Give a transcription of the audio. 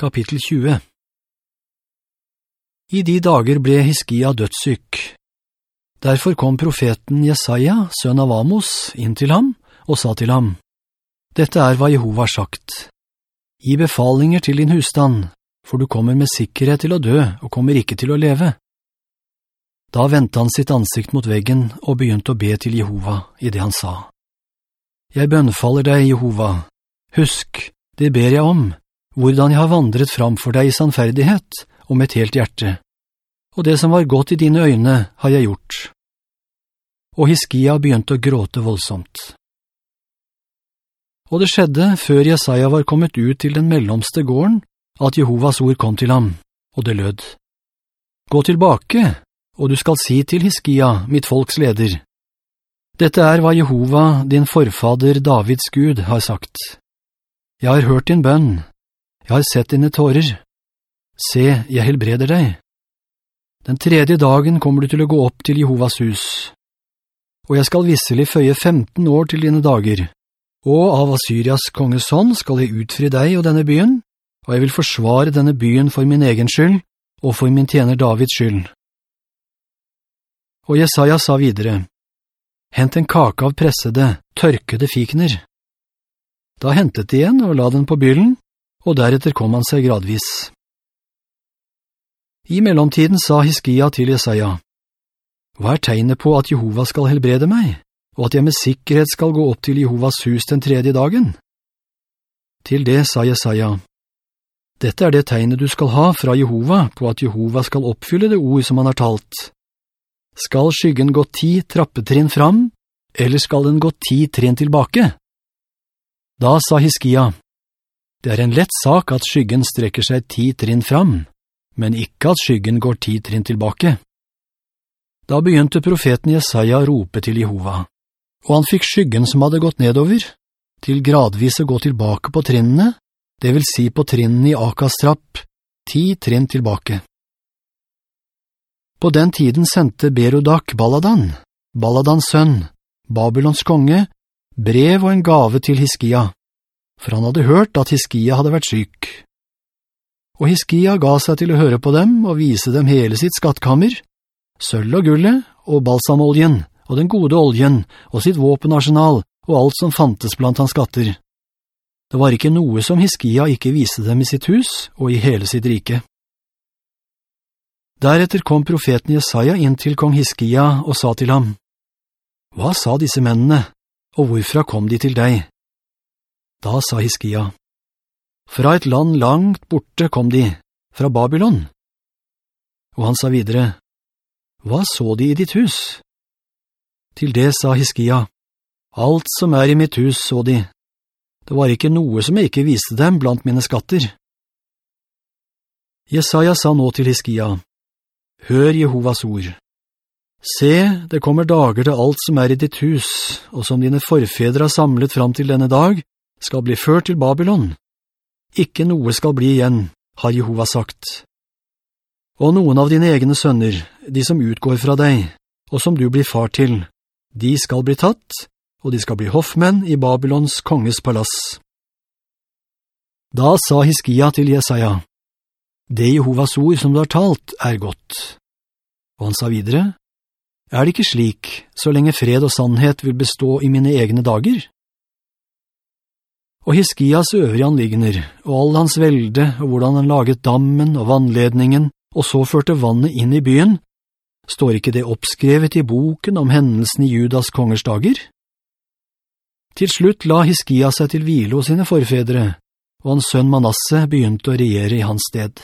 Kapittel 20 I de dager ble Hiskia dødssyk. Derfor kom profeten Jesaja, sønn av Amos, inn til ham og sa til ham, «Dette er hva Jehova har sagt. Gi befalinger til din husstand, for du kommer med sikkerhet til å dø og kommer ikke til å leve.» Da ventet han sitt ansikt mot veggen og begynte å be til Jehova i det han sa. «Jeg bønnfaller deg, Jehova. Husk, det ber jeg om, hvordan jeg har vandret fram for deg i sannferdighet og med et helt hjerte. Og det som var godt i dine øyne har jeg gjort. Og Hiskia begynte å gråte voldsomt. Og det skjedde, før Jesaja var kommet ut til den mellomste gården, at Jehovas ord kom til ham, og det lød. Gå tilbake, og du skal si til Hiskia, mitt folks leder. Dette er hva Jehova, din forfader Davids Gud, har sagt. Jeg har hørt din bønn, jeg har sett dine tårer. Se, jeg helbreder deg. Den tredje dagen kommer du til å gå opp til Jehovas hus. Og jeg skal visselig føye 15 år til dine dager. Og av Assyrias konges hånd skal jeg utfri deg og denne byen, og jeg vil forsvare denne byen for min egen skyld, og for min tjener Davids skyld. Og Jesaja sa videre, «Hent en kake av pressede, tørkede fikner.» Da hentet de en og la den på byllen, og deretter kom han seg gradvis. I mellomtiden sa Hiskia til Jesaja, «Hva er tegnet på at Jehova skal helbrede meg, og at jeg med sikkerhet skal gå opp til Jehovas hus den tredje dagen?» Til det sa Jesaja, «Dette er det tegnet du skal ha fra Jehova på at Jehova skal oppfylle det ord som han har talt. Skal skyggen gå ti trappetrinn fram, eller skal den gå ti trinn tilbake?» Da sa Hiskia, det er en lett sak at skyggen strekker seg ti trinn fram, men ikke at skyggen går ti trinn tilbake. Da begynte profeten Jesaja å rope til Jehova, og han fikk skyggen som hadde gått nedover, til gradvis å gå tilbake på trinnene, det vil si på trinnene i Akas trapp, ti trinn tilbake. På den tiden sendte Berodak Baladan, Baladans sønn, Babylons konge, brev og en gave til Hiskia for han hadde hørt at Hiskia hadde vært syk. Og Hiskia ga seg til å høre på dem og vise dem hele sitt skattkammer, sølv og gullet og balsamoljen og den gode oljen og sitt våpenarsenal og alt som fantes blant hans skatter. Det var ikke noe som Hiskia ikke viste dem i sitt hus og i hele sitt rike. Deretter kom profeten Jesaja inn til kong Hiskia og sa til ham, «Hva sa disse mennene, og hvorfra kom de til deg?» Da sa Hiskia, «Fra et land langt borte kom de, fra Babylon.» Og han sa videre, «Hva så de i ditt hus?» Til det sa Hiskia, «Alt som er i mitt hus så de. Det var ikke noe som jeg ikke viste dem blant mine skatter.» Jesaja sa nå til Hiskia, «Hør Jehovas ord. Se, det kommer dager til alt som er i ditt hus, og som dine forfedre har samlet fram til denne dag, skal bli ført til Babylon. Ikke noe skal bli igjen, har Jehova sagt. Og noen av dine egne sønner, de som utgår fra deg, og som du blir far til, de skal bli tatt, og de skal bli hoffmenn i Babylons konges palass. Da sa Hiskia til Jesaja, «Det Jehovas ord som du har talt er godt.» Og han sa videre, «Er det ikke slik, så lenge fred og sannhet vil bestå i mine egne dager?» Og Hiskias øvrige anliggender, og all hans velde, og hvordan han laget dammen og vannledningen, og så førte vannet inn i byen, står ikke det oppskrevet i boken om hendelsen i Judas kongers dager? Til slutt la Hiskia seg til hvile hos sine forfedre, og hans sønn Manasse begynte å regjere i hans sted.